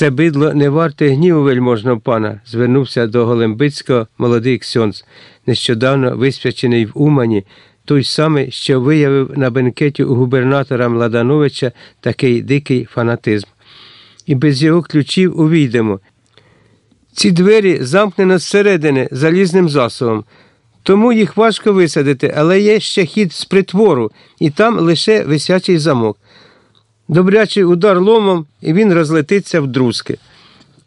Це бидло не варте гніву вельможного пана, звернувся до Голембицького молодий ксьонз, нещодавно висвячений в Умані, той самий, що виявив на бенкеті у губернатора Младановича такий дикий фанатизм. І без його ключів увійдемо. Ці двері замкнено зсередини залізним засобом. Тому їх важко висадити, але є ще хід з притвору, і там лише висячий замок. Добрячий удар ломом, і він розлетиться в друзки.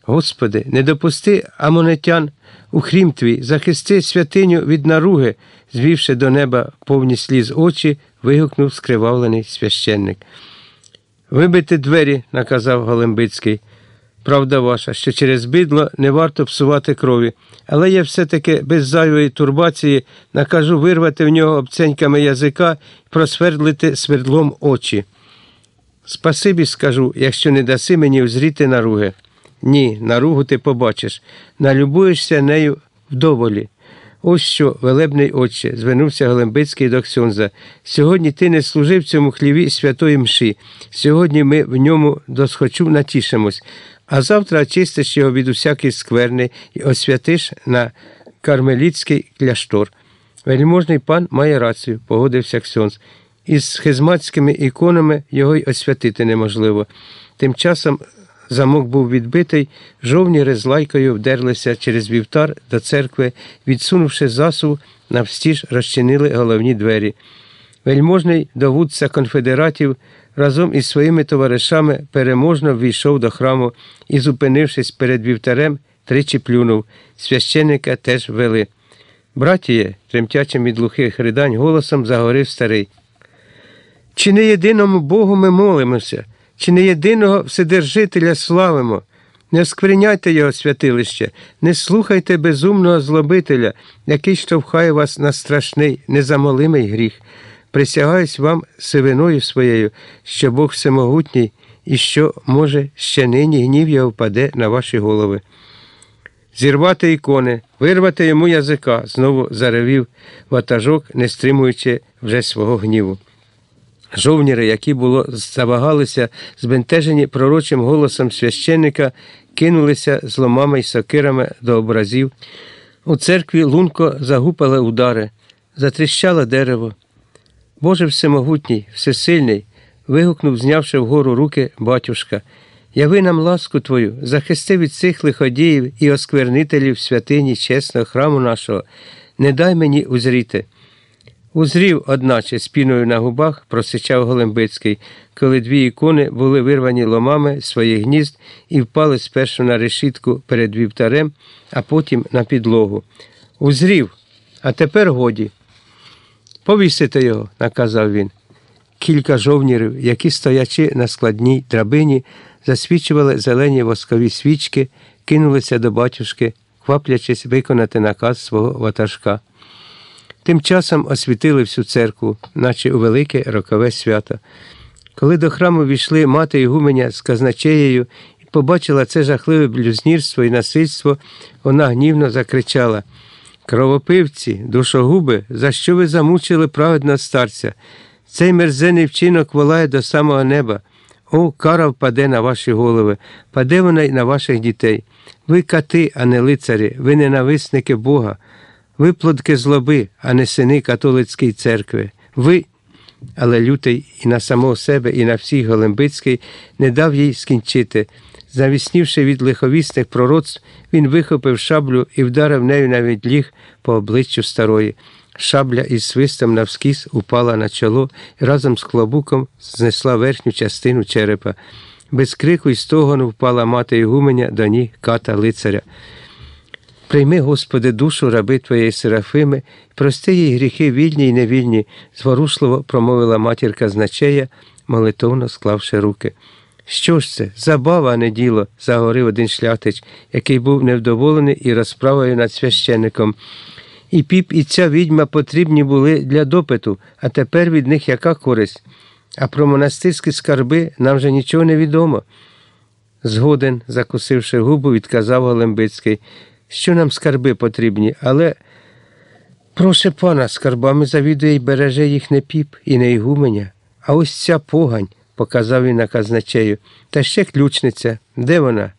Господи, не допусти амонетян у хрім твій, захисти святиню від наруги, звівши до неба повні сліз очі, вигукнув скривавлений священник. Вибити двері, наказав Голембицький. Правда ваша, що через бидло не варто псувати крові, але я все-таки без зайвої турбації накажу вирвати в нього обценьками язика і просвердлити свердлом очі. Спасибі скажу, якщо не даси мені взріти наруги. Ні, наругу ти побачиш, налюбуєшся нею вдоволі. Ось що, велебний отче, звернувся Голембицький до Ксьонза. Сьогодні ти не служив цьому хліві святої мші. Сьогодні ми в ньому досхочу натішимось, а завтра очистиш його від усякої скверни і освятиш на кармеліцький кляштор. Вельможний пан має рацію, погодився Ксьонз. Із схизматськими іконами його й освятити неможливо. Тим часом замок був відбитий, жовніри з лайкою вдерлися через вівтар до церкви, відсунувши засув, навстіж розчинили головні двері. Вельможний довудця конфедератів разом із своїми товаришами переможно ввійшов до храму і, зупинившись перед вівтарем, тричі плюнув. Священника теж вели. Братіє, тремтячим від глухих ридань голосом заговорив старий. Чи не єдиному Богу ми молимося, чи не єдиного Вседержителя славимо? Не оскверняйте його святилище, не слухайте безумного злобителя, який штовхає вас на страшний, незамолимий гріх. Присягаюсь вам сивиною своєю, що Бог всемогутній і що, може, ще нині гнів його впаде на ваші голови. Зірвати ікони, вирвати йому язика, знову заревів ватажок, не стримуючи вже свого гніву. Жовніри, які було завагалися, збентежені пророчим голосом священника, кинулися з ломами й сокирами до образів. У церкві лунко загупали удари, затріщало дерево. Боже всемогутній, всесильний, вигукнув, знявши вгору руки батюшка. Яви нам ласку Твою, захисти від цих лиходіїв і осквернителів святині чесного храму нашого, не дай мені узріти. Узрів, одначе, з піною на губах просичав Голембицький, коли дві ікони були вирвані ломами з своїх гнізд і впали спершу на решітку перед вівтарем, а потім на підлогу. Узрів, а тепер годі. Повісити його, наказав він. Кілька жовнірів, які, стоячи на складній драбині, засвічували зелені воскові свічки, кинулися до батюшки, кваплячись виконати наказ свого ватажка. Тим часом освітили всю церкву, наче у велике рокове свято. Коли до храму війшли мати Ігуменя з казначеєю і побачила це жахливе блюзнірство і насильство, вона гнівно закричала Кровопивці, душогуби, за що ви замучили праведного старця? Цей мерзений вчинок волає до самого неба. О, кара впаде на ваші голови, паде вона й на ваших дітей. Ви кати, а не лицарі, ви ненависники Бога. Ви плодки злоби, а не сини католицької церкви. Ви, але лютий і на самого себе, і на всіх Голембицький не дав їй скінчити. Завіснівши від лиховісних пророцтв, він вихопив шаблю і вдарив нею на відліг по обличчю старої. Шабля із свистом навскіз упала на чоло і разом з клобуком знесла верхню частину черепа. Без крику й стогону впала мати Ігуменя до ніг ката лицаря. Прийми, Господи, душу раби Твоєї Серафими, прости їй гріхи вільні й невільні, зворушливо промовила матірка значея, молитовно склавши руки. Що ж це? Забава, а не діло, заговорив один шляхтич, який був невдоволений і розправою над священником. І піп, і ця відьма потрібні були для допиту, а тепер від них яка користь? А про монастирські скарби нам же нічого не відомо. Згоден, закусивши губу, відказав Голембицький, що нам скарби потрібні, але проше пана, скарбами завідує й береже їх не піп і не ігуменя. А ось ця погань, показав він на казначею, та ще ключниця. Де вона?